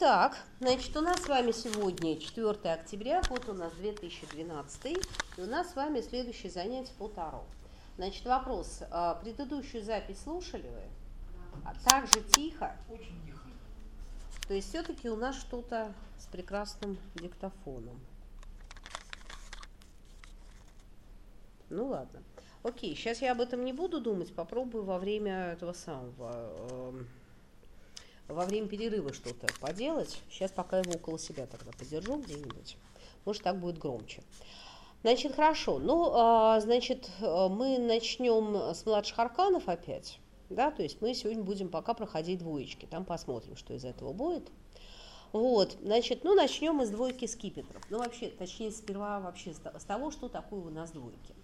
Итак, значит, у нас с вами сегодня 4 октября, вот у нас 2012, и у нас с вами следующее занятие по Таро. Значит, вопрос, а, предыдущую запись слушали вы? А так же тихо? Очень тихо. То есть все-таки у нас что-то с прекрасным диктофоном. Ну ладно. Окей, сейчас я об этом не буду думать, попробую во время этого самого, э, во время перерыва что-то поделать. Сейчас пока его около себя тогда подержу где-нибудь. Может, так будет громче. Значит, хорошо. Ну, а, значит, мы начнем с младших арканов опять. Да, то есть мы сегодня будем пока проходить двоечки. Там посмотрим, что из этого будет. Вот, значит, ну, начнем мы с двойки скипетров. Ну, вообще, точнее, сперва вообще с того, что такое у нас двойки.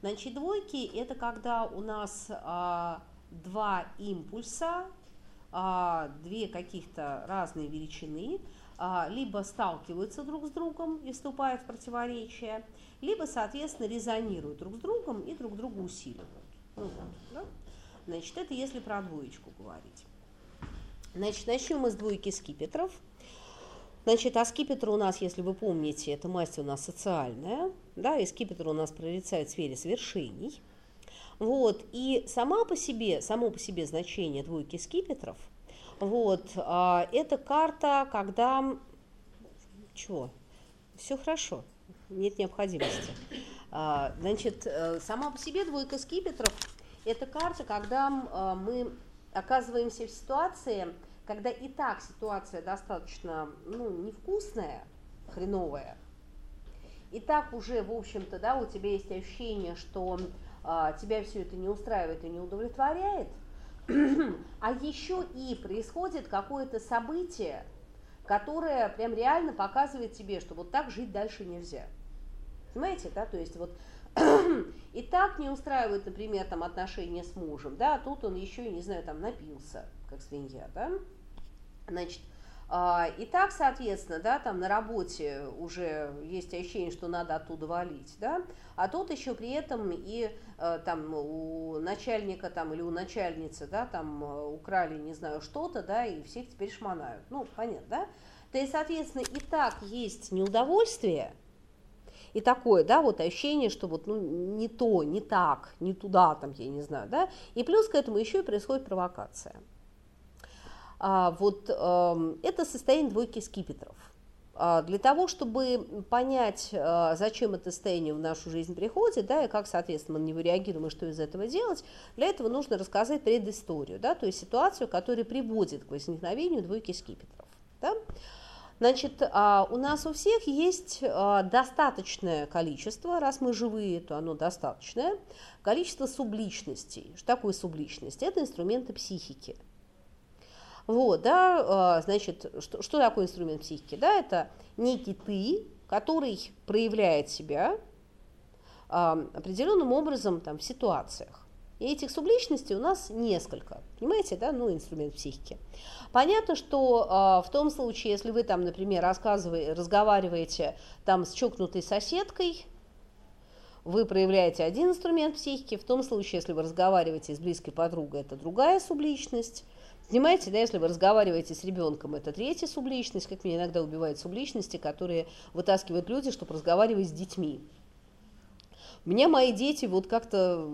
Значит, двойки – это когда у нас а, два импульса, две каких-то разные величины, а, либо сталкиваются друг с другом и вступают в противоречие, либо, соответственно, резонируют друг с другом и друг друга усиливают. Ну, вот, да? Значит, это если про двоечку говорить. Значит, начнем мы с двойки скипетров – Значит, а скипетр у нас, если вы помните, это масть у нас социальная, да, и скипетр у нас прорицает в сфере свершений. Вот, и сама по себе, само по себе значение двойки скипетров, вот, а, это карта, когда, чего, все хорошо, нет необходимости. А, значит, э, сама по себе двойка скипетров – это карта, когда а, мы оказываемся в ситуации, когда и так ситуация достаточно ну, невкусная, хреновая, и так уже, в общем-то, да, у тебя есть ощущение, что тебя все это не устраивает и не удовлетворяет, а еще и происходит какое-то событие, которое прям реально показывает тебе, что вот так жить дальше нельзя. Понимаете, да, то есть вот и так не устраивает, например, там отношения с мужем, да, а тут он еще не знаю, там напился, как свинья, да, Значит, а, и так, соответственно, да, там на работе уже есть ощущение, что надо оттуда валить, да, а тут еще при этом и э, там у начальника там или у начальницы, да, там э, украли, не знаю, что-то, да, и всех теперь шмонают. Ну, понятно, да? То есть, соответственно, и так есть неудовольствие, и такое, да, вот ощущение, что вот, ну, не то, не так, не туда, там, я не знаю, да, и плюс к этому еще и происходит провокация. А, вот эм, это состояние двойки скипетров. А, для того, чтобы понять, а, зачем это состояние в нашу жизнь приходит, да, и как, соответственно, мы на него реагируем, и что из этого делать, для этого нужно рассказать предысторию, да, то есть ситуацию, которая приводит к возникновению двойки скипетров. Да. Значит, у нас у всех есть достаточное количество, раз мы живые, то оно достаточное, количество субличностей. Что такое субличность? Это инструменты психики – вот, да, а, значит, что, что такое инструмент психики? Да, это некий ты, который проявляет себя а, определенным образом там, в ситуациях. И этих субличностей у нас несколько, понимаете, да, ну, инструмент психики. Понятно, что э, в том случае, если вы там, например, рассказываете, разговариваете там с чокнутой соседкой, вы проявляете один инструмент психики, в том случае, если вы разговариваете с близкой подругой, это другая субличность, Понимаете, да, если вы разговариваете с ребенком, это третья субличность, как меня иногда убивают субличности, которые вытаскивают люди, чтобы разговаривать с детьми. У меня мои дети вот как-то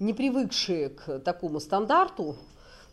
не привыкшие к такому стандарту,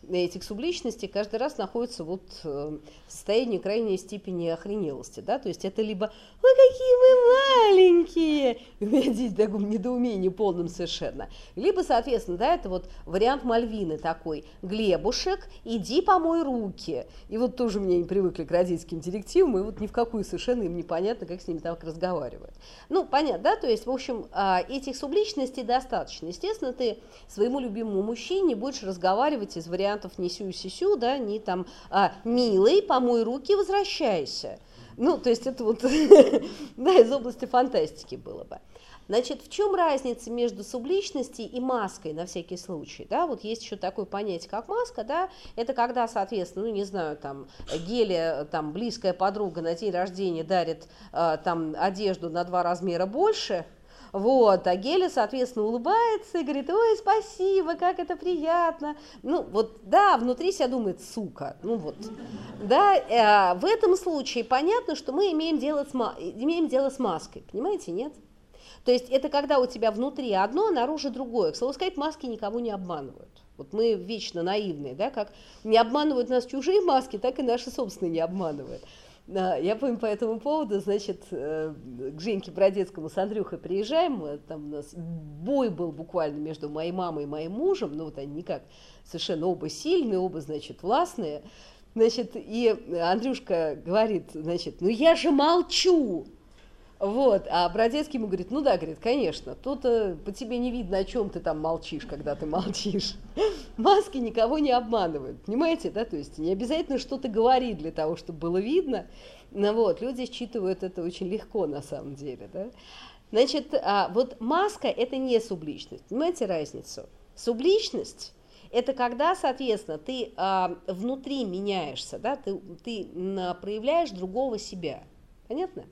этих субличностей каждый раз находится вот э, в состоянии крайней степени охренелости, да, то есть это либо «Ой, какие вы маленькие!» у меня здесь таком недоумении совершенно, либо, соответственно, да, это вот вариант Мальвины такой «Глебушек, иди помой руки!» И вот тоже мне не привыкли к родительским директивам, и вот ни в какую совершенно им непонятно, как с ними так разговаривать. Ну, понятно, да, то есть, в общем, а, этих субличностей достаточно. Естественно, ты своему любимому мужчине будешь разговаривать из варианта вариантов не сю-сю-сю, да, не там а, «милый, помой руки, возвращайся». Ну, то есть это вот да, из области фантастики было бы. Значит, в чем разница между субличностью и маской на всякий случай? Да, вот есть еще такое понятие, как маска, да, это когда, соответственно, ну, не знаю, там, Гелия, там, близкая подруга на день рождения дарит э, там одежду на два размера больше, Вот, а Геля, соответственно, улыбается и говорит, ой, спасибо, как это приятно. Ну, вот, да, внутри себя думает, сука, ну вот. Да, э, в этом случае понятно, что мы имеем дело, с, имеем дело с маской, понимаете, нет? То есть это когда у тебя внутри одно, а наружу другое. К слову сказать, маски никого не обманывают. Вот мы вечно наивные, да, как не обманывают нас чужие маски, так и наши собственные не обманывают. Я помню по этому поводу, значит, э, к Женьке Бродецкому с Андрюхой приезжаем, там у нас бой был буквально между моей мамой и моим мужем, ну вот они никак, совершенно оба сильные, оба, значит, властные, значит, и Андрюшка говорит, значит, ну я же молчу, вот, а Бродецкий ему говорит, ну да, говорит, конечно, тут э, по тебе не видно, о чем ты там молчишь, когда ты молчишь. Маски никого не обманывают, понимаете, да, то есть не обязательно что-то говорить для того, чтобы было видно, ну вот, люди считывают это очень легко на самом деле, да. Значит, а, вот маска – это не субличность, понимаете разницу? Субличность – это когда, соответственно, ты а, внутри меняешься, да, ты, ты проявляешь другого себя, понятно?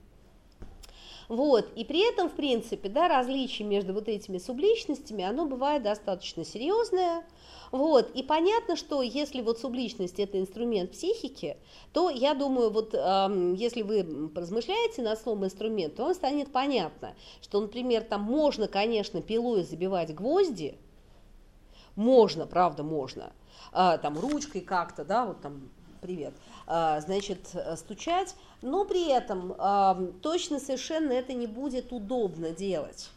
Вот, и при этом, в принципе, да, различие между вот этими субличностями, оно бывает достаточно серьезное, вот, и понятно, что если вот субличность это инструмент психики, то я думаю, вот э, если вы размышляете над словом инструмент, то вам станет понятно, что, например, там можно, конечно, пилой забивать гвозди, можно, правда, можно, э, там ручкой как-то, да, вот там привет, а, значит, стучать, но при этом точно совершенно это не будет удобно делать.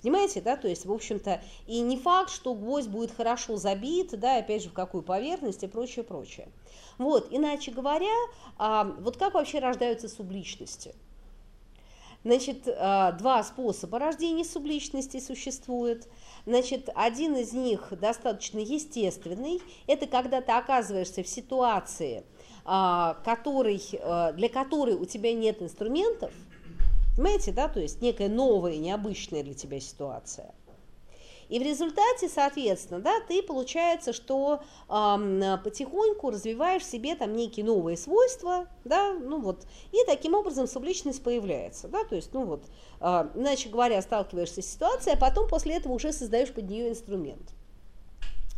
Понимаете, да, то есть, в общем-то, и не факт, что гвоздь будет хорошо забит, да, опять же, в какую поверхность и прочее, прочее. Вот, иначе говоря, вот как вообще рождаются субличности – Значит, а, два способа рождения субличности существует. Значит, один из них достаточно естественный. Это когда ты оказываешься в ситуации, а, который, а, для которой у тебя нет инструментов, понимаете, да, то есть некая новая, необычная для тебя ситуация – и в результате, соответственно, да, ты получается, что э, потихоньку развиваешь в себе там некие новые свойства, да, ну вот, и таким образом субличность появляется, да, то есть, ну вот, иначе говоря, сталкиваешься с ситуацией, а потом после этого уже создаешь под нее инструмент.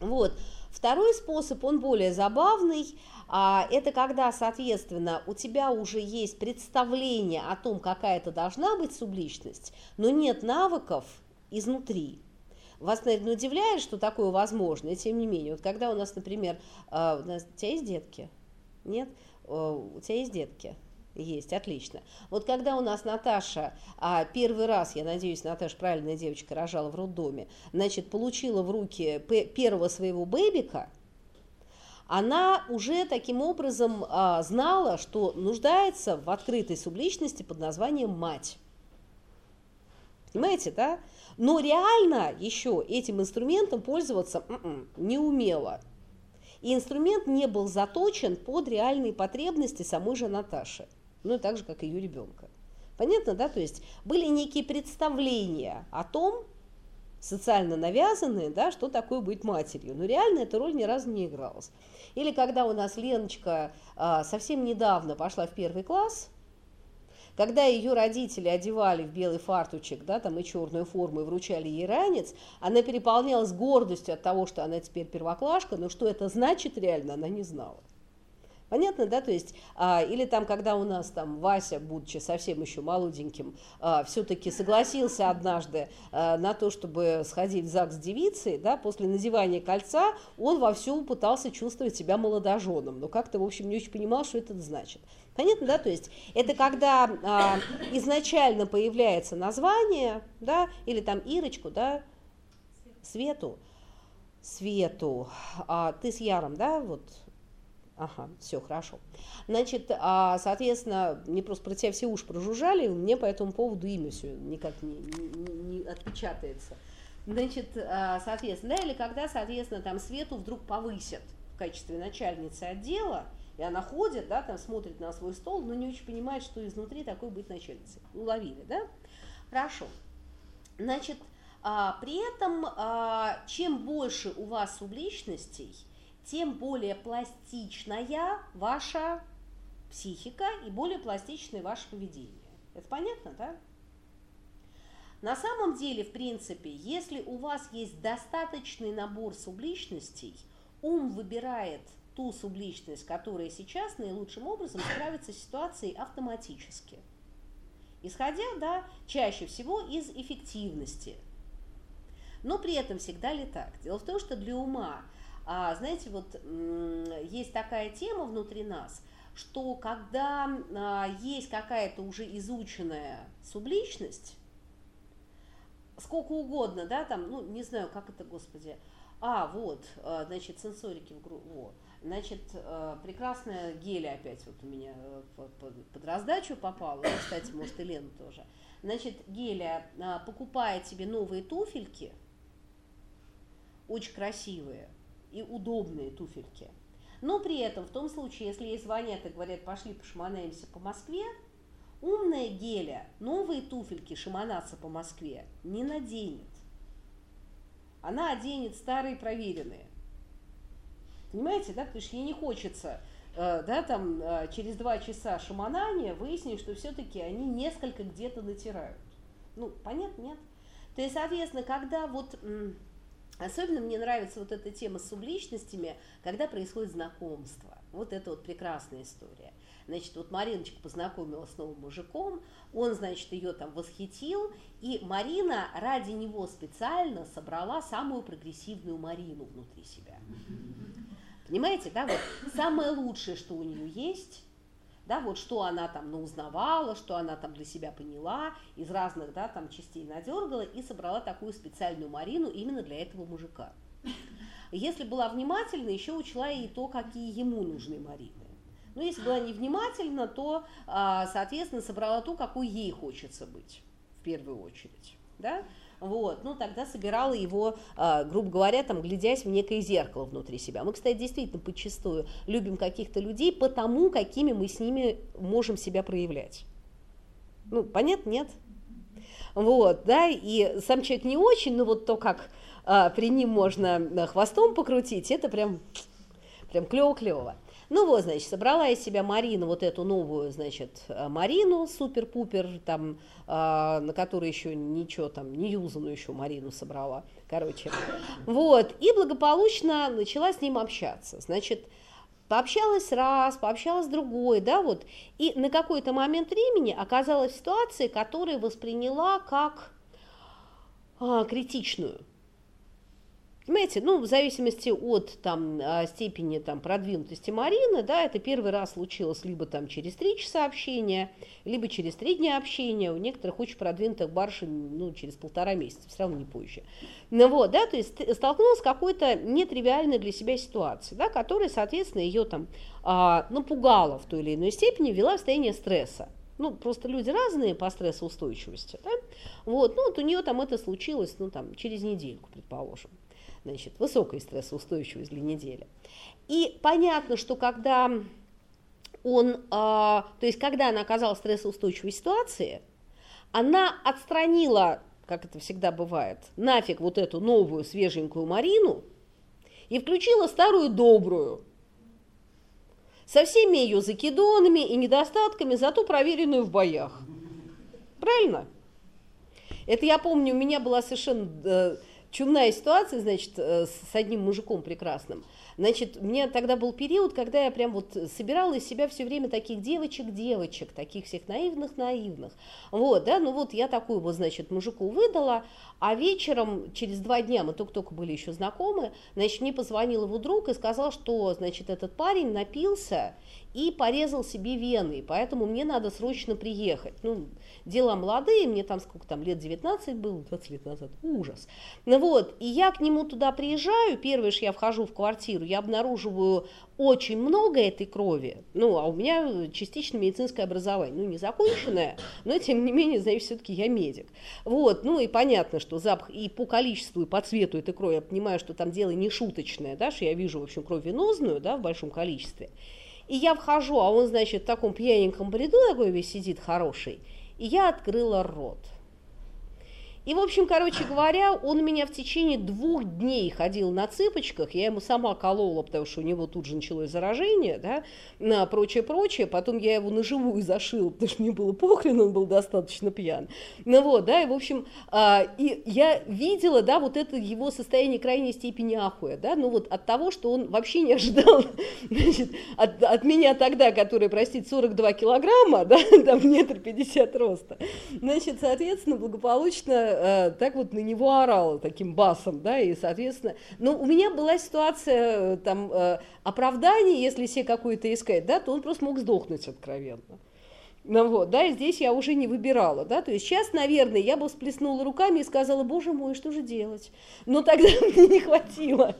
Вот. Второй способ, он более забавный, а, это когда, соответственно, у тебя уже есть представление о том, какая это должна быть субличность, но нет навыков изнутри. Вас, наверное, удивляет, что такое возможно, и тем не менее. Вот когда у нас, например, а, у, нас, у тебя есть детки? Нет? У тебя есть детки? Есть, отлично. Вот когда у нас Наташа а, первый раз, я надеюсь, Наташа правильная девочка, рожала в роддоме, значит, получила в руки первого своего бэбика, она уже таким образом а, знала, что нуждается в открытой субличности под названием мать. Понимаете, да? Но реально еще этим инструментом пользоваться м-м, не умела. И инструмент не был заточен под реальные потребности самой же Наташи. Ну и так же, как и ее ребенка. Понятно, да? То есть были некие представления о том, социально навязанные, да, что такое быть матерью. Но реально эта роль ни разу не игралась. Или когда у нас Леночка а, совсем недавно пошла в первый класс, когда ее родители одевали в белый фартучек, да, там и черную форму, и вручали ей ранец, она переполнялась гордостью от того, что она теперь первоклашка, но что это значит реально, она не знала. Понятно, да, то есть, а, или там, когда у нас там Вася, будучи совсем еще молоденьким, а, все-таки согласился однажды а, на то, чтобы сходить в ЗАГС девицей, да, после надевания кольца он вовсю пытался чувствовать себя молодоженом, но как-то, в общем, не очень понимал, что это значит. Понятно, да, то есть это когда а, изначально появляется название, да, или там Ирочку, да, Свету, Свету, а, ты с Яром, да, вот, Ага, все хорошо. Значит, а, соответственно, мне просто про тебя все уши прожужжали, мне по этому поводу имя все никак не, не, не отпечатается. Значит, а, соответственно, да, или когда, соответственно, там Свету вдруг повысят в качестве начальницы отдела, и она ходит, да, там смотрит на свой стол, но не очень понимает, что изнутри такой быть начальницей. Уловили, да? Хорошо. Значит, а, при этом, а, чем больше у вас субличностей, тем более пластичная ваша психика и более пластичное ваше поведение. Это понятно, да? На самом деле, в принципе, если у вас есть достаточный набор субличностей, ум выбирает ту субличность, которая сейчас наилучшим образом справится с ситуацией автоматически. Исходя, да, чаще всего из эффективности. Но при этом всегда ли так? Дело в том, что для ума, а, знаете, вот есть такая тема внутри нас, что когда а, есть какая-то уже изученная субличность, сколько угодно, да, там, ну, не знаю, как это, господи, а, вот, а, значит, сенсорики в группу, значит, а, прекрасная геля опять вот у меня э, под раздачу попала, ну, кстати, может, и Лена тоже. Значит, Геля а, покупает себе новые туфельки, очень красивые и удобные туфельки. Но при этом, в том случае, если ей звонят и говорят, пошли пошманаемся по Москве, Умная Геля новые туфельки шаманаться по Москве не наденет. Она оденет старые проверенные. Понимаете, да? Потому что ей не хочется, э, да, там э, через два часа шаманания выяснить, что все-таки они несколько где-то натирают. Ну, понятно, нет? То есть, соответственно, когда вот Особенно мне нравится вот эта тема с субличностями, когда происходит знакомство. Вот это вот прекрасная история. Значит, вот Мариночка познакомилась с новым мужиком, он, значит, ее там восхитил, и Марина ради него специально собрала самую прогрессивную Марину внутри себя. Понимаете, да, вот самое лучшее, что у нее есть, да, вот что она там узнавала, что она там для себя поняла, из разных, да, там частей надергала и собрала такую специальную Марину именно для этого мужика. Если была внимательна, еще учла и то, какие ему нужны Марины. Но если была невнимательна, то, а, соответственно, собрала ту, какой ей хочется быть в первую очередь. Да? Вот, ну тогда собирала его, а, грубо говоря, там, глядясь в некое зеркало внутри себя. Мы, кстати, действительно подчастую любим каких-то людей потому, какими мы с ними можем себя проявлять. Ну, понятно, нет? Вот, да, и сам человек не очень, но вот то, как а, при ним можно хвостом покрутить, это прям, прям клево-клево. Ну вот, значит, собрала из себя Марина вот эту новую, значит, э, Марину, супер-пупер, там, э, на которой еще ничего там, не юзанную еще Марину собрала, короче. Вот, и благополучно начала с ним общаться. Значит, пообщалась раз, пообщалась другой, да, вот, и на какой-то момент времени оказалась в ситуации, которую восприняла как а, критичную. Понимаете, ну, в зависимости от там, а, степени там, продвинутости Марины, да, это первый раз случилось либо там через три часа общения, либо через три дня общения, у некоторых очень продвинутых барышень, ну, через полтора месяца, все равно не позже. Ну вот, да, то есть столкнулась с какой-то нетривиальной для себя ситуацией, да, которая, соответственно, ее там а, напугала в той или иной степени, ввела в состояние стресса. Ну, просто люди разные по стрессоустойчивости, да? Вот, ну, вот у нее там это случилось, ну, там, через недельку, предположим значит, высокой стрессоустойчивость для недели. И понятно, что когда он, а, то есть когда она оказалась в стрессоустойчивой ситуации, она отстранила, как это всегда бывает, нафиг вот эту новую свеженькую Марину и включила старую добрую, со всеми ее закидонами и недостатками, зато проверенную в боях. Правильно? Это я помню, у меня была совершенно э, чумная ситуация, значит, э, с одним мужиком прекрасным. Значит, у меня тогда был период, когда я прям вот собирала из себя все время таких девочек-девочек, таких всех наивных-наивных. Вот, да, ну вот я такую вот, значит, мужику выдала, а вечером, через два дня, мы только-только были еще знакомы, значит, мне позвонил его друг и сказал, что, значит, этот парень напился и порезал себе вены, поэтому мне надо срочно приехать. Ну, дела молодые, мне там сколько там, лет 19 было, 20 лет назад, ужас. Ну вот, и я к нему туда приезжаю, первое же я вхожу в квартиру, я обнаруживаю очень много этой крови, ну, а у меня частично медицинское образование, ну, не законченное, но, тем не менее, знаете, все-таки я медик. Вот, ну, и понятно, что запах и по количеству, и по цвету этой крови, я понимаю, что там дело не шуточное, да, что я вижу, в общем, кровь венозную, да, в большом количестве. И я вхожу, а он, значит, в таком пьяненьком бреду такой весь сидит хороший, и я открыла рот. И, в общем, короче говоря, он меня в течение двух дней ходил на цыпочках, я ему сама колола, потому что у него тут же началось заражение, да, на прочее-прочее, потом я его на живую зашила, потому что мне было похрен, он был достаточно пьян. Ну вот, да, и, в общем, а, и я видела, да, вот это его состояние крайней степени ахуя, да, ну вот от того, что он вообще не ожидал, значит, от, от меня тогда, которая, простите, 42 килограмма, да, там метр пятьдесят роста, значит, соответственно, благополучно э, так вот на него орала таким басом, да, и, соответственно, ну, у меня была ситуация, э, там, э, оправдание, если себе какое-то искать, да, то он просто мог сдохнуть откровенно. Ну вот, да, и здесь я уже не выбирала, да, то есть сейчас, наверное, я бы всплеснула руками и сказала, боже мой, что же делать? Но тогда мне не хватило.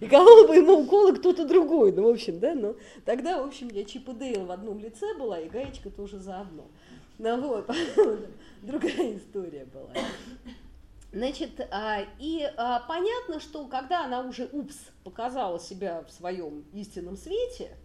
И колол бы ему уколы кто-то другой, ну, в общем, да, но тогда, в общем, я Чип и Дейл в одном лице была, и Гаечка тоже заодно. Ну вот, другая история была. Значит, а, и а, понятно, что когда она уже, упс, показала себя в своем истинном свете,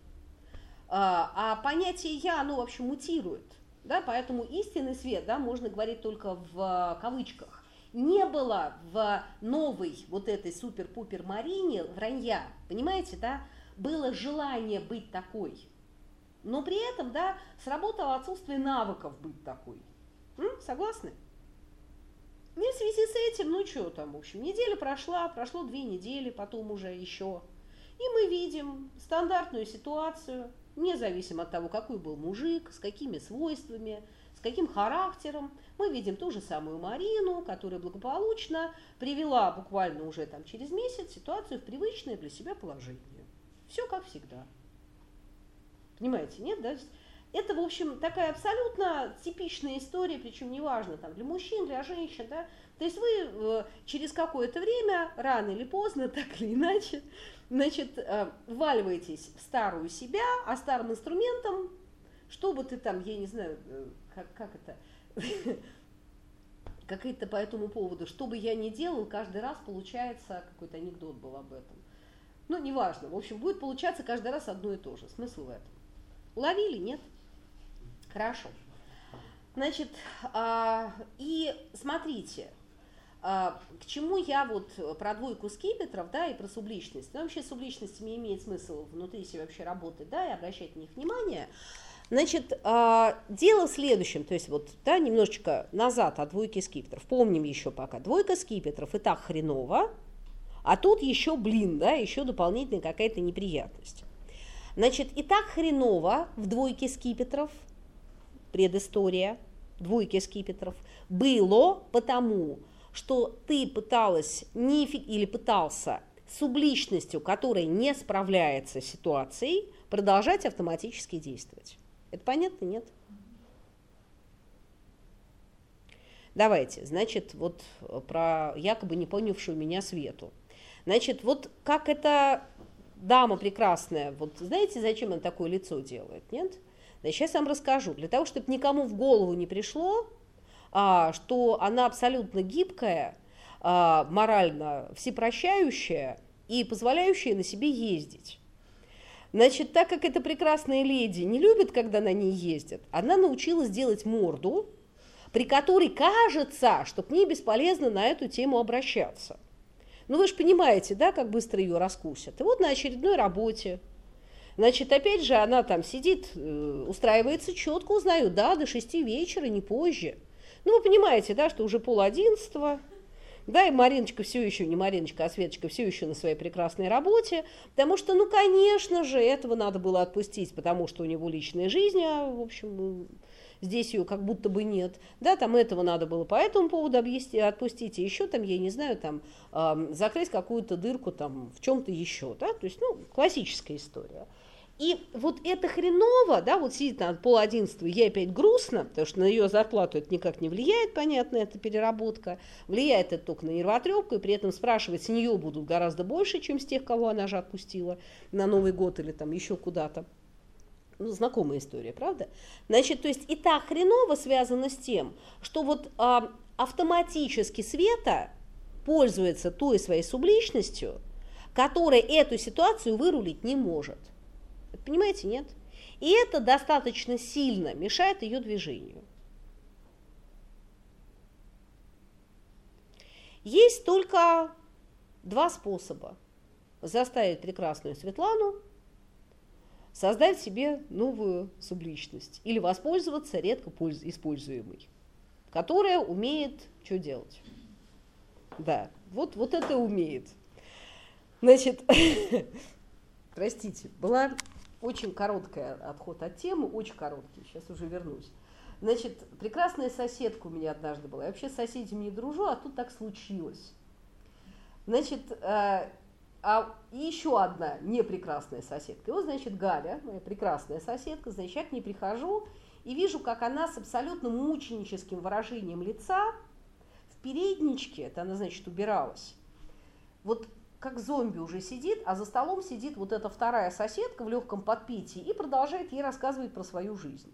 а, а понятие «я», оно вообще мутирует, да, поэтому истинный свет, да, можно говорить только в кавычках. Не было в новой вот этой супер-пупер Марине вранья, понимаете, да, было желание быть такой, но при этом, да, сработало отсутствие навыков быть такой. М? Согласны? И в связи с этим, ну что там, в общем, неделя прошла, прошло две недели, потом уже еще. И мы видим стандартную ситуацию, независимо от того, какой был мужик, с какими свойствами, с каким характером. Мы видим ту же самую Марину, которая благополучно привела буквально уже там через месяц ситуацию в привычное для себя положение. Все как всегда. Понимаете, нет, да? Это, в общем, такая абсолютно типичная история, причем неважно, там, для мужчин, для женщин, да. То есть вы э, через какое-то время, рано или поздно, так или иначе, значит, э, вваливаетесь в старую себя, а старым инструментом, чтобы ты там, я не знаю, э, как, как это, какие-то по этому поводу, что бы я ни делал, каждый раз получается, какой-то анекдот был об этом. Ну, неважно, в общем, будет получаться каждый раз одно и то же. Смысл в этом. Уловили, нет? Хорошо. Значит, а, и смотрите, а, к чему я вот про двойку скипетров, да, и про субличность. Ну, вообще субличностями имеет смысл внутри себя вообще работать, да, и обращать на них внимание. Значит, а, дело в следующем, то есть вот, да, немножечко назад от двойки скипетров. Помним еще пока, двойка скипетров и так хреново, а тут еще блин, да, еще дополнительная какая-то неприятность. Значит, и так хреново в двойке скипетров – предыстория двойки скипетров, было потому, что ты пыталась не, или пытался субличностью, которая не справляется с ситуацией, продолжать автоматически действовать. Это понятно, нет? Давайте, значит, вот про якобы не понявшую меня Свету. Значит, вот как эта дама прекрасная, вот знаете, зачем она такое лицо делает, нет? Да сейчас я вам расскажу. Для того, чтобы никому в голову не пришло, а, что она абсолютно гибкая, а, морально всепрощающая и позволяющая на себе ездить. Значит, так как эта прекрасная леди не любит, когда на ней ездят, она научилась делать морду, при которой кажется, что к ней бесполезно на эту тему обращаться. Ну вы же понимаете, да, как быстро ее раскусят. И вот на очередной работе Значит, опять же, она там сидит, э, устраивается четко, узнаю, да, до шести вечера, не позже. Ну, вы понимаете, да, что уже пол одиннадцатого, да, и Мариночка все еще, не Мариночка, а Светочка все еще на своей прекрасной работе, потому что, ну, конечно же, этого надо было отпустить, потому что у него личная жизнь, а, в общем, здесь ее как будто бы нет, да, там этого надо было по этому поводу объяснить, отпустить, и еще там, я не знаю, там, э, закрыть какую-то дырку там в чем-то еще, да, то есть, ну, классическая история. И вот это хреново, да, вот сидит на пол одиннадцатого, ей опять грустно, потому что на ее зарплату это никак не влияет, понятно, эта переработка. Влияет это только на нервотрепку, и при этом спрашивать с нее будут гораздо больше, чем с тех, кого она же отпустила на Новый год или там еще куда-то. Ну, знакомая история, правда? Значит, то есть и так хреново связано с тем, что вот а, автоматически Света пользуется той своей субличностью, которая эту ситуацию вырулить не может. Понимаете, нет? И это достаточно сильно мешает ее движению. Есть только два способа заставить прекрасную Светлану создать себе новую субличность или воспользоваться редко используемой, которая умеет что делать. Да, вот, вот это умеет. Значит, простите, была очень короткая отход от темы, очень короткий, сейчас уже вернусь. Значит, прекрасная соседка у меня однажды была. Я вообще с соседями не дружу, а тут так случилось. Значит, э, а еще одна непрекрасная соседка. И вот, значит, Галя, моя прекрасная соседка, значит, я к ней прихожу и вижу, как она с абсолютно мученическим выражением лица в передничке, это она, значит, убиралась, вот как зомби уже сидит, а за столом сидит вот эта вторая соседка в легком подпитии и продолжает ей рассказывать про свою жизнь.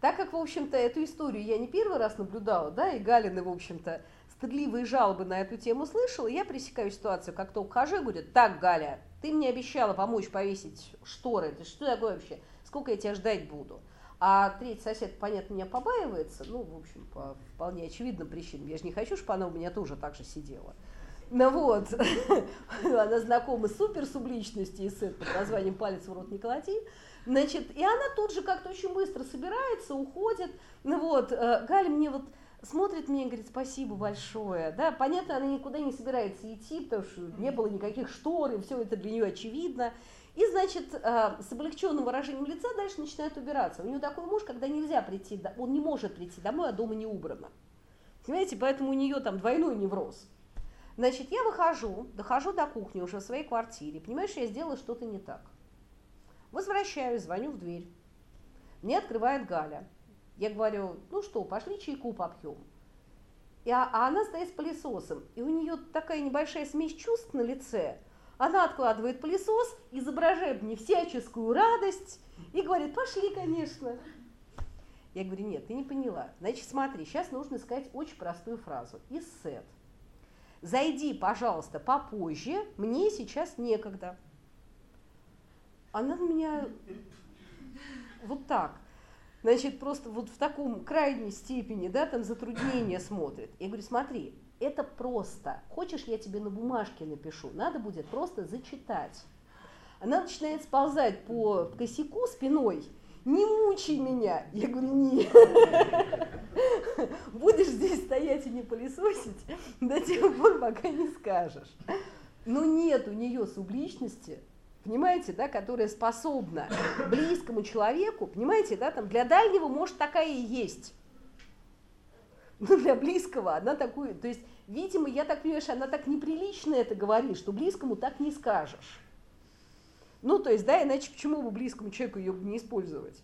Так как, в общем-то, эту историю я не первый раз наблюдала, да, и Галины, в общем-то, стыдливые жалобы на эту тему слышала, я пресекаю ситуацию, как только хожу и говорю, так, Галя, ты мне обещала помочь повесить шторы, ты что такое вообще, сколько я тебя ждать буду? А третий сосед, понятно, меня побаивается, ну, в общем, по вполне очевидным причинам. Я же не хочу, чтобы она у меня тоже так же сидела. Ну вот, она знакома с суперсубличностью из под названием «Палец в рот не клади». Значит, и она тут же как-то очень быстро собирается, уходит. Ну вот, э, Галя мне вот смотрит мне и говорит, спасибо большое. Да, понятно, она никуда не собирается идти, потому что не было никаких штор, и все это для нее очевидно. И, значит, э, с облегченным выражением лица дальше начинает убираться. У нее такой муж, когда нельзя прийти, он не может прийти домой, а дома не убрано. Понимаете, поэтому у нее там двойной невроз. Значит, я выхожу, дохожу до кухни уже в своей квартире, понимаешь, я сделала что-то не так. Возвращаюсь, звоню в дверь. Мне открывает Галя. Я говорю, ну что, пошли чайку попьем. И, а, а она стоит с пылесосом, и у нее такая небольшая смесь чувств на лице. Она откладывает пылесос, изображает мне всяческую радость и говорит, пошли, конечно. Я говорю, нет, ты не поняла. Значит, смотри, сейчас нужно сказать очень простую фразу. Из сет. Зайди, пожалуйста, попозже, мне сейчас некогда. Она на меня вот так значит, просто вот в таком крайней степени, да, там затруднения смотрит. Я говорю, смотри, это просто. Хочешь, я тебе на бумажке напишу? Надо будет просто зачитать. Она начинает сползать по косяку спиной. Не мучай меня. Я говорю, нет. Будешь здесь стоять и не пылесосить до тех пор, пока не скажешь. Но нет у нее субличности, понимаете, да, которая способна близкому человеку, понимаете, да, там для дальнего может такая и есть. Но для близкого она такую, то есть, видимо, я так понимаю, что она так неприлично это говорит, что близкому так не скажешь. Ну, то есть, да, иначе почему бы близкому человеку ее не использовать?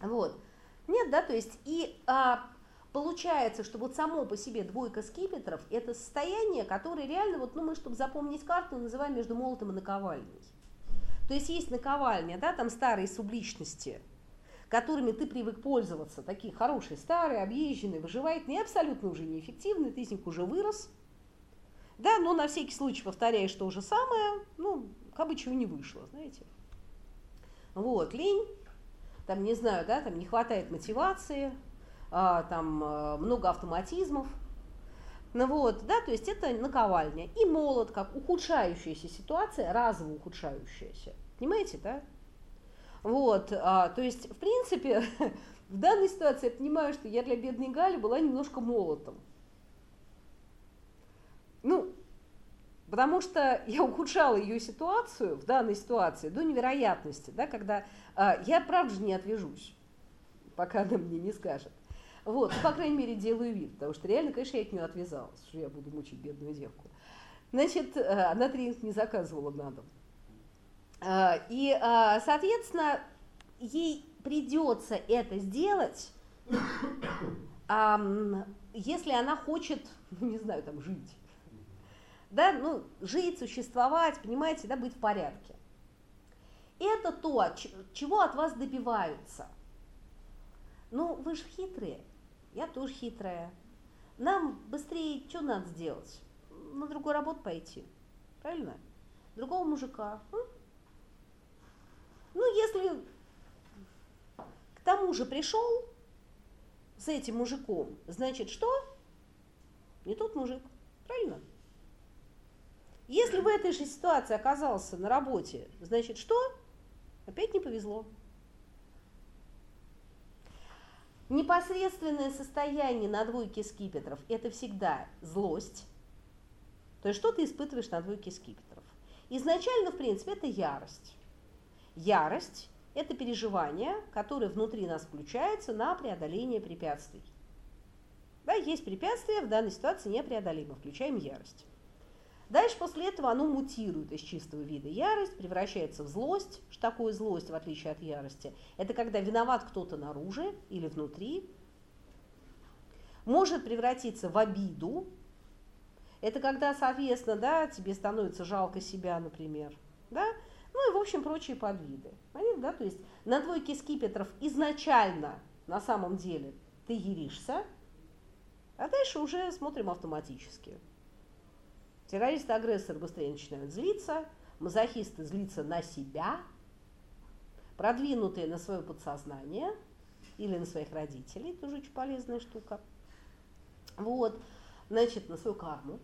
Вот. Нет, да, то есть, и а, получается, что вот само по себе двойка скипетров – это состояние, которое реально, вот, ну, мы, чтобы запомнить карту, называем между молотом и наковальней. То есть есть наковальня, да, там старые субличности, которыми ты привык пользоваться, такие хорошие, старые, объезженные, выживательные, абсолютно уже неэффективные, ты из них уже вырос. Да, но на всякий случай повторяешь то же самое, ну, как бы чего не вышло, знаете. Вот, лень, там, не знаю, да, там не хватает мотивации, а, там а, много автоматизмов, ну вот, да, то есть это наковальня. И молот, как ухудшающаяся ситуация, разово ухудшающаяся. Понимаете, да? Вот, а, то есть, в принципе, в данной ситуации я понимаю, что я для бедной Гали была немножко молотом. Ну, потому что я ухудшала ее ситуацию в данной ситуации до невероятности, да, когда а, я, правда же, не отвяжусь, пока она мне не скажет. Вот, ну, по крайней мере, делаю вид, потому что реально, конечно, я от нее отвязалась, что я буду мучить бедную девку. Значит, э, она тренинг не заказывала на дом. А, и, а, соответственно, ей придется это сделать, если она хочет, ну, не знаю, там, жить. Да, ну, жить, существовать, понимаете, да, быть в порядке. Это то, чего от вас добиваются. Ну, вы же хитрые я тоже хитрая. Нам быстрее что надо сделать? На другую работу пойти. Правильно? Другого мужика. М? Ну, если к тому же пришел с этим мужиком, значит что? не тот мужик. Правильно? Если в этой же ситуации оказался на работе, значит что? Опять не повезло. Непосредственное состояние на двойке скипетров – это всегда злость. То есть что ты испытываешь на двойке скипетров? Изначально, в принципе, это ярость. Ярость – это переживание, которое внутри нас включается на преодоление препятствий. Да, есть препятствия, в данной ситуации непреодолимо, включаем ярость. Дальше после этого оно мутирует из чистого вида ярость, превращается в злость. Что такое злость, в отличие от ярости? Это когда виноват кто-то наружу или внутри. Может превратиться в обиду. Это когда, соответственно, да, тебе становится жалко себя, например. Да? Ну и, в общем, прочие подвиды. Понятно, да? То есть на двойке скипетров изначально, на самом деле, ты еришься, а дальше уже смотрим автоматически. Террористы-агрессоры быстрее начинают злиться, мазохисты злиться на себя, продвинутые на свое подсознание или на своих родителей, тоже очень полезная штука. Вот, значит, на свою карму.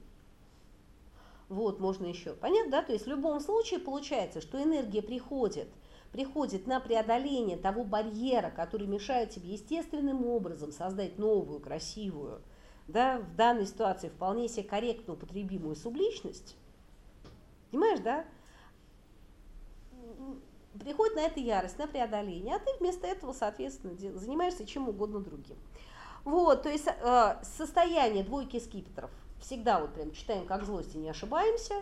Вот, можно еще. Понятно, да? То есть в любом случае получается, что энергия приходит, приходит на преодоление того барьера, который мешает тебе естественным образом создать новую, красивую, да, в данной ситуации вполне себе корректно употребимую субличность, понимаешь, да, приходит на это ярость, на преодоление, а ты вместо этого, соответственно, занимаешься чем угодно другим. Вот, то есть э, состояние двойки скипетров. Всегда вот прям читаем как злости, не ошибаемся,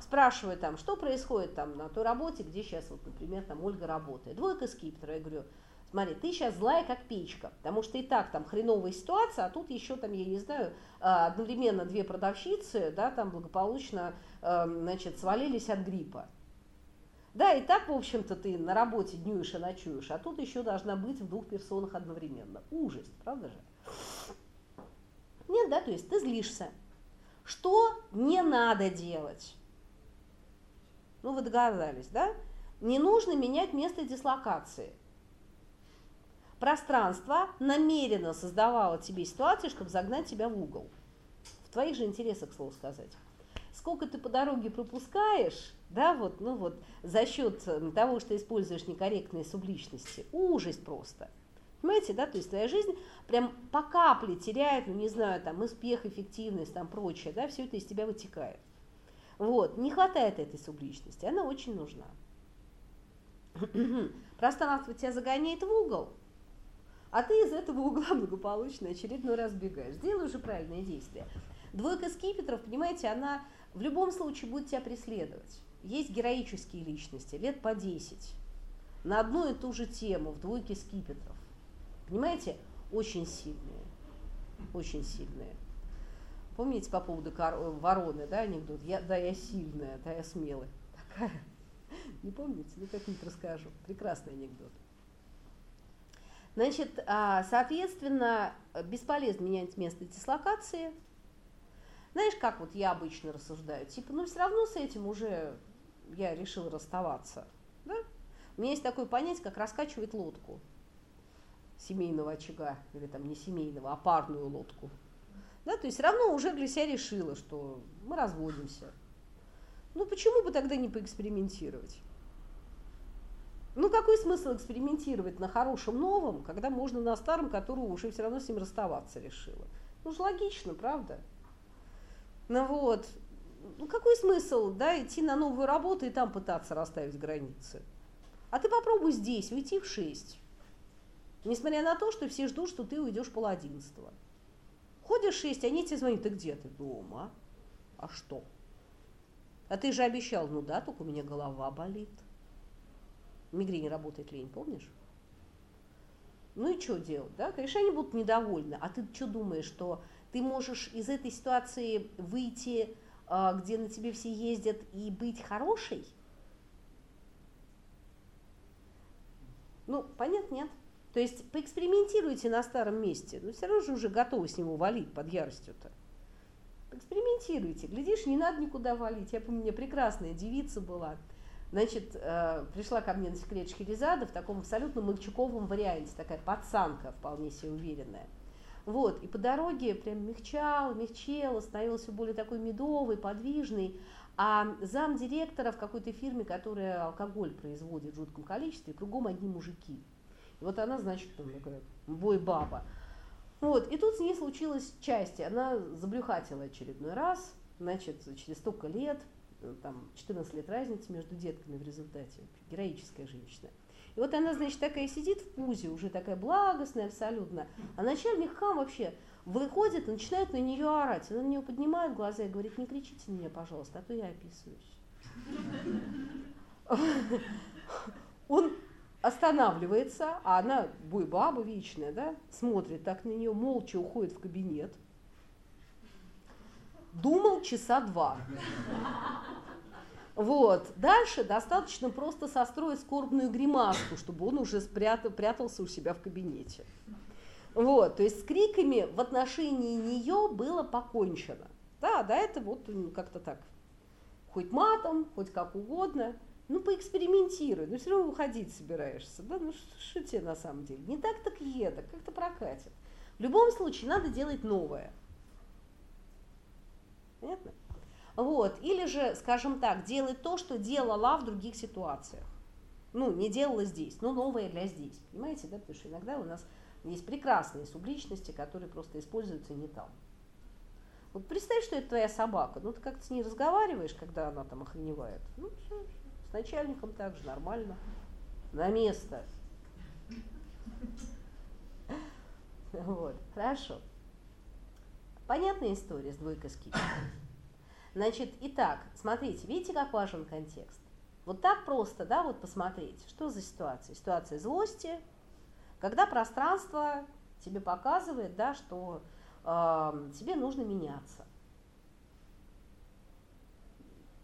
спрашиваю там, что происходит там на той работе, где сейчас вот, например, там Ольга работает. Двойка скипетра, я говорю, смотри, ты сейчас злая как печка, потому что и так там хреновая ситуация, а тут еще там, я не знаю, а, одновременно две продавщицы, да, там благополучно, эм, значит, свалились от гриппа. Да, и так, в общем-то, ты на работе днюешь и ночуешь, а тут еще должна быть в двух персонах одновременно. Ужас, правда же? Нет, да, то есть ты злишься. Что не надо делать? Ну, вы догадались, да? Не нужно менять место дислокации пространство намеренно создавало тебе ситуацию, чтобы загнать тебя в угол. В твоих же интересах, слово сказать. Сколько ты по дороге пропускаешь, да, вот, ну вот, за счет э, того, что используешь некорректные субличности, ужас просто. Понимаете, да, то есть твоя жизнь прям по капле теряет, ну не знаю, там, успех, эффективность, там, прочее, да, все это из тебя вытекает. Вот, не хватает этой субличности, она очень нужна. Пространство тебя загоняет в угол, а ты из этого угла благополучно очередной раз бегаешь. Делай уже правильное действие. Двойка скипетров, понимаете, она в любом случае будет тебя преследовать. Есть героические личности, лет по 10, на одну и ту же тему в двойке скипетров. Понимаете, очень сильные, очень сильные. Помните по поводу вороны, да, анекдот? Я, да, я сильная, да, я смелая. Такая. Не помните? Ну, как-нибудь расскажу. Прекрасный анекдот. Значит, а, соответственно, бесполезно менять место дислокации. Знаешь, как вот я обычно рассуждаю? Типа, ну все равно с этим уже я решил расставаться. Да? У меня есть такое понятие, как раскачивать лодку семейного очага, или там не семейного, а парную лодку. Да, то есть все равно уже для себя решила, что мы разводимся. Ну почему бы тогда не поэкспериментировать? Ну какой смысл экспериментировать на хорошем новом, когда можно на старом, которого уже все равно с ним расставаться решила? Ну же логично, правда? Ну вот, ну какой смысл, да, идти на новую работу и там пытаться расставить границы? А ты попробуй здесь уйти в 6. Несмотря на то, что все ждут, что ты уйдешь пол одиннадцатого. Ходишь в 6, они тебе звонят, ты где? Ты дома. А что? А ты же обещал, ну да, только у меня голова болит мигрень работает лень, помнишь? Ну и что делать, да? Конечно, они будут недовольны. А ты что думаешь, что ты можешь из этой ситуации выйти, а, где на тебе все ездят, и быть хорошей? Ну, понятно, нет. То есть поэкспериментируйте на старом месте. Ну, все равно же уже готовы с него валить под яростью-то. Поэкспериментируйте. Глядишь, не надо никуда валить. Я помню, у меня прекрасная девица была – Значит, э, пришла ко мне на секрет Шхерезада в таком абсолютно мальчуковом варианте, такая пацанка, вполне себе уверенная. Вот, и по дороге прям мягчал, мягчел, становился более такой медовый, подвижный. А зам директора в какой-то фирме, которая алкоголь производит в жутком количестве, кругом одни мужики. И вот она, значит, там такая бой-баба. Вот, и тут с ней случилось счастье. Она забрюхатила очередной раз, значит, через столько лет, там 14 лет разницы между детками в результате. Героическая женщина. И вот она, значит, такая сидит в пузе, уже такая благостная абсолютно, а начальник хам вообще выходит и начинает на нее орать. Она на нее поднимает глаза и говорит, не кричите на меня, пожалуйста, а то я описываюсь. Он останавливается, а она буйбаба вечная, да, смотрит так на нее, молча уходит в кабинет. Думал часа два. Вот. Дальше достаточно просто состроить скорбную гримаску, чтобы он уже спрятал, прятался у себя в кабинете. Вот, то есть с криками в отношении нее было покончено. Да, да, это вот как-то так, хоть матом, хоть как угодно, ну поэкспериментируй, ну все равно уходить собираешься, да, ну что тебе на самом деле, не так так это, как-то прокатит. В любом случае надо делать новое. Понятно? Вот, или же, скажем так, делать то, что делала в других ситуациях. Ну, не делала здесь, но новое для здесь. Понимаете, да? Потому что иногда у нас есть прекрасные субличности, которые просто используются не там. Вот представь, что это твоя собака. Ну, ты как-то с ней разговариваешь, когда она там охреневает. Ну, все, с начальником также нормально. На место. Вот, хорошо. Понятная история с двойкой скидки. Значит, итак, смотрите, видите, как важен контекст? Вот так просто, да, вот посмотреть, что за ситуация. Ситуация злости, когда пространство тебе показывает, да, что э, тебе нужно меняться.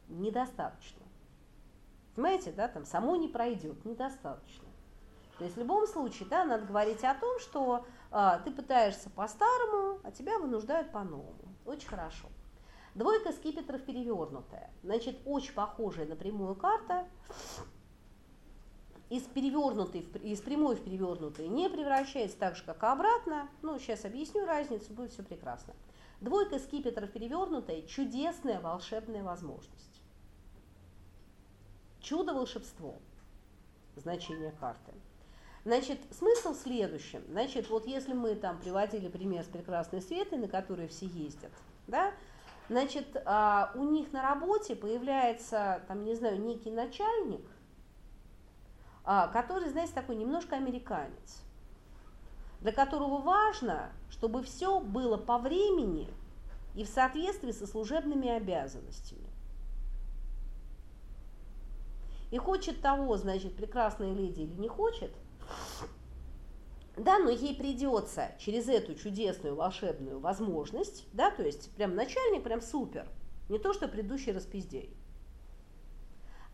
Недостаточно. Понимаете, да, там само не пройдет, недостаточно. То есть в любом случае, да, надо говорить о том, что ты пытаешься по-старому, а тебя вынуждают по-новому. Очень хорошо. Двойка скипетров перевернутая. Значит, очень похожая на прямую карта из перевернутой, из прямой в перевернутой не превращается так же, как и обратно. Ну, сейчас объясню разницу, будет все прекрасно. Двойка скипетров перевернутая – чудесная волшебная возможность. Чудо-волшебство – значение карты. Значит, смысл в следующем. Значит, вот если мы там приводили пример с прекрасной Светой, на которой все ездят, да, значит, а, у них на работе появляется, там, не знаю, некий начальник, а, который, знаете, такой немножко американец, для которого важно, чтобы все было по времени и в соответствии со служебными обязанностями. И хочет того, значит, прекрасная леди или не хочет, да, но ей придется через эту чудесную волшебную возможность, да, то есть прям начальник прям супер, не то что предыдущий распиздей,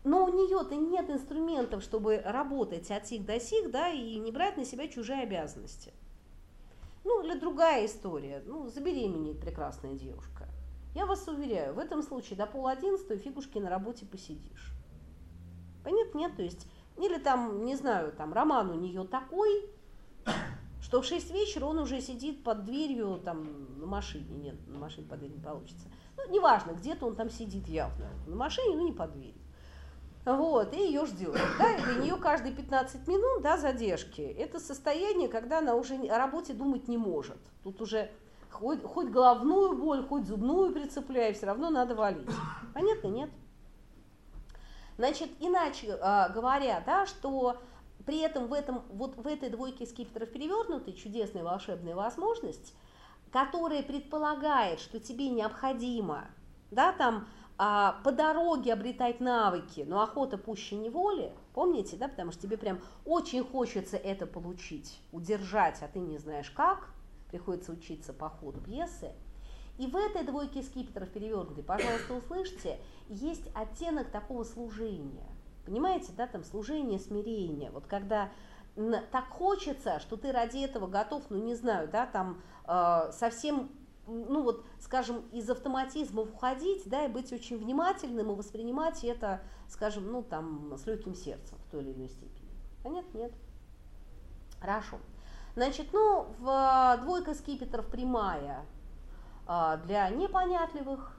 но у нее-то нет инструментов, чтобы работать от сих до сих, да, и не брать на себя чужие обязанности. Ну, или другая история. Ну, забеременеет прекрасная девушка. Я вас уверяю, в этом случае до пол одиннадцатого фигушки на работе посидишь. Понятно? Нет, то есть, или там, не знаю, там роман у нее такой, что в 6 вечера он уже сидит под дверью там на машине. Нет, на машине под дверью не получится. Ну, неважно, где-то он там сидит явно. На машине, но не под дверью. Вот, и ее ждет. Да, и для нее каждые 15 минут да, задержки. Это состояние, когда она уже о работе думать не может. Тут уже хоть, хоть головную боль, хоть зубную прицепляй, все равно надо валить. Понятно, нет? Значит, иначе э, говоря, да, что при этом в, этом вот в этой двойке скипетров перевернутой чудесная волшебная возможность, которая предполагает, что тебе необходимо, да, там, а, по дороге обретать навыки, но охота пуще неволи, помните, да, потому что тебе прям очень хочется это получить, удержать, а ты не знаешь как, приходится учиться по ходу пьесы. И в этой двойке скипетров перевернутой, пожалуйста, услышьте, есть оттенок такого служения. Понимаете, да, там служение, смирение. Вот когда так хочется, что ты ради этого готов, ну не знаю, да, там э, совсем ну вот, скажем, из автоматизма уходить, да, и быть очень внимательным и воспринимать это, скажем, ну там, с легким сердцем в той или иной степени. Понятно? Нет. Хорошо. Значит, ну, в двойка скипетров прямая а, для непонятливых,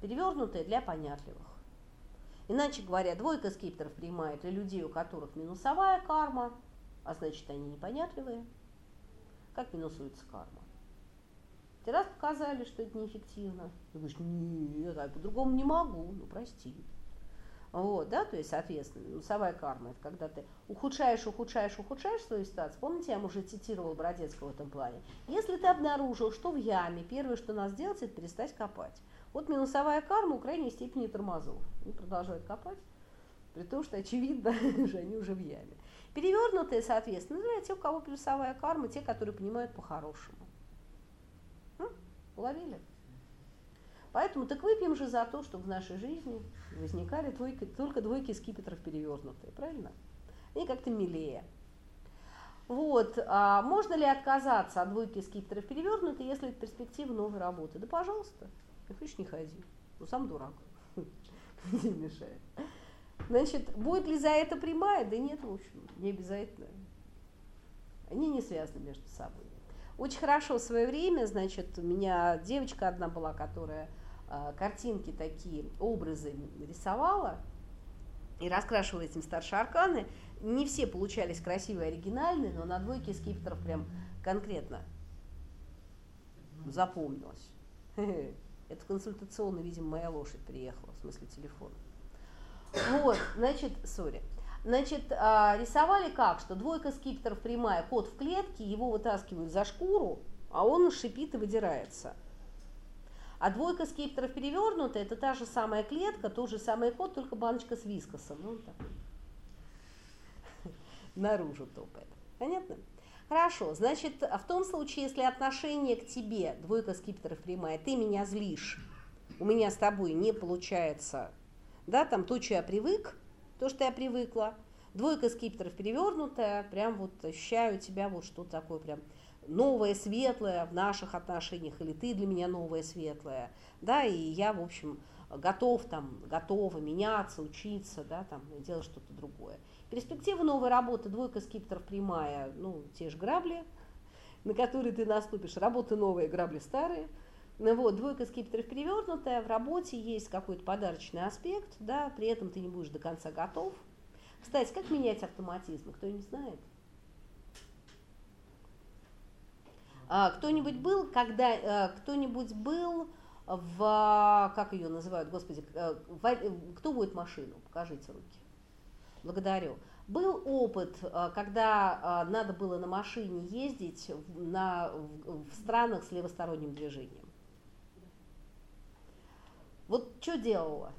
перевернутая для понятливых. Иначе говоря, двойка скипетров прямая для людей, у которых минусовая карма, а значит они непонятливые. Как минусуется карма? Ты раз показали, что это неэффективно. Ты говоришь, нет, я по-другому не могу, ну прости. Вот, да, то есть, соответственно, минусовая карма, это когда ты ухудшаешь, ухудшаешь, ухудшаешь свою ситуацию. Помните, я уже цитировала Бродецкого в этом плане. Если ты обнаружил, что в яме, первое, что надо сделать, это перестать копать. Вот минусовая карма у крайней степени тормозов. Они продолжают копать, при том, что очевидно, что они уже в яме. Перевернутые, соответственно, для тех, у кого плюсовая карма, те, которые понимают по-хорошему. Уловили? Поэтому так выпьем же за то, чтобы в нашей жизни возникали двойки, только двойки скипетров перевернутые, правильно? Они как-то милее. Вот, а можно ли отказаться от двойки скипетров перевернутой, если это перспектива новой работы? Да пожалуйста, не хочешь не ходи, ну сам дурак, не мешает. Значит, будет ли за это прямая? Да нет, в общем, не обязательно. Они не связаны между собой. Очень хорошо в свое время, значит, у меня девочка одна была, которая картинки такие, образы рисовала и раскрашивала этим старшие арканы. Не все получались красивые, оригинальные, но на двойке скипетров прям конкретно запомнилось. Это консультационный, видимо, моя лошадь приехала, в смысле телефон. Вот, значит, сори. Значит, а, рисовали как, что двойка скипетров прямая, кот в клетке, его вытаскивают за шкуру, а он шипит и выдирается. А двойка скипетров перевернутая, это та же самая клетка, тот же самый кот, только баночка с вискосом. Ну, такой. Наружу топает. Понятно? Хорошо, значит, в том случае, если отношение к тебе, двойка скипетров прямая, ты меня злишь, у меня с тобой не получается, да, там то, что я привык, то, что я привыкла. Двойка скипетров перевернутая, прям вот ощущаю тебя вот что-то такое прям новое, светлое в наших отношениях, или ты для меня новое, светлое, да, и я, в общем, готов там, готова меняться, учиться, да, там, делать что-то другое. Перспектива новой работы, двойка скипетров прямая, ну, те же грабли, на которые ты наступишь, работы новые, грабли старые, ну вот, двойка скипетров перевернутая, в работе есть какой-то подарочный аспект, да, при этом ты не будешь до конца готов. Кстати, как менять автоматизм, кто не знает? А, кто-нибудь был, когда а, кто-нибудь был в, как ее называют, господи, в, кто будет машину? Покажите руки. Благодарю. Был опыт, когда надо было на машине ездить на, в странах с левосторонним движением. Вот что делала?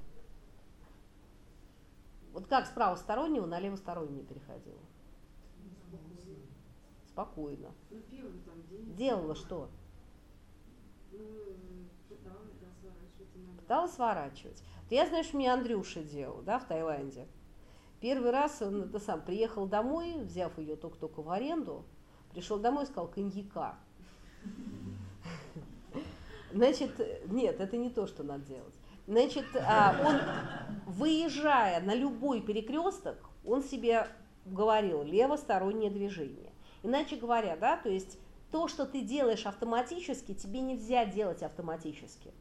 Вот как с правостороннего на левостороннее переходила? Спокойно. Ну, делала что? Ну, пыталась сворачивать. Я, знаешь, мне Андрюша делал, да, в Таиланде. Первый раз он это сам приехал домой, взяв ее только-только в аренду, пришел домой и сказал коньяка. Значит, нет, это не то, что надо делать. Значит, а, он, выезжая на любой перекресток, он себе говорил левостороннее движение. Иначе говоря, да, то есть то, что ты делаешь автоматически, тебе нельзя делать автоматически.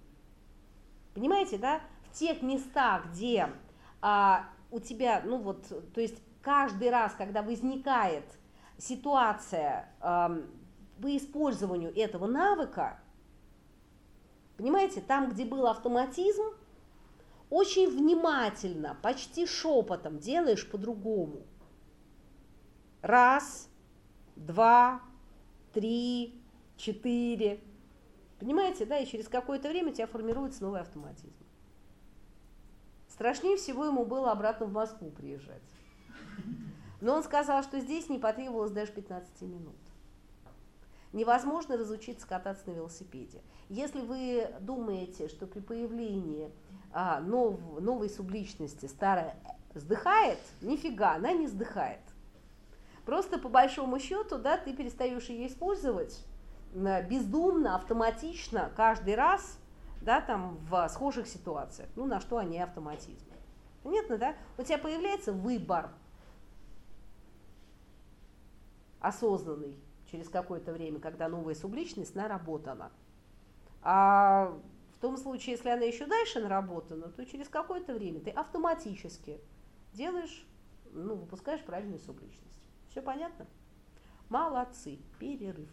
Понимаете, да? В тех местах, где а, у тебя, ну вот, то есть каждый раз, когда возникает ситуация а, по использованию этого навыка, Понимаете, там, где был автоматизм, очень внимательно, почти шепотом делаешь по-другому. Раз, два, три, четыре. Понимаете, да, и через какое-то время у тебя формируется новый автоматизм. Страшнее всего ему было обратно в Москву приезжать. Но он сказал, что здесь не потребовалось даже 15 минут. Невозможно разучиться кататься на велосипеде. Если вы думаете, что при появлении а, нов, новой субличности старая сдыхает, нифига, она не сдыхает. Просто по большому счету, да, ты перестаешь ее использовать бездумно, автоматично, каждый раз, да, там в схожих ситуациях. Ну, на что они автоматизм. Понятно, да? У тебя появляется выбор. осознанный через какое-то время, когда новая субличность наработана. А в том случае, если она еще дальше наработана, то через какое-то время ты автоматически делаешь, ну, выпускаешь правильную субличность. Все понятно? Молодцы. Перерыв.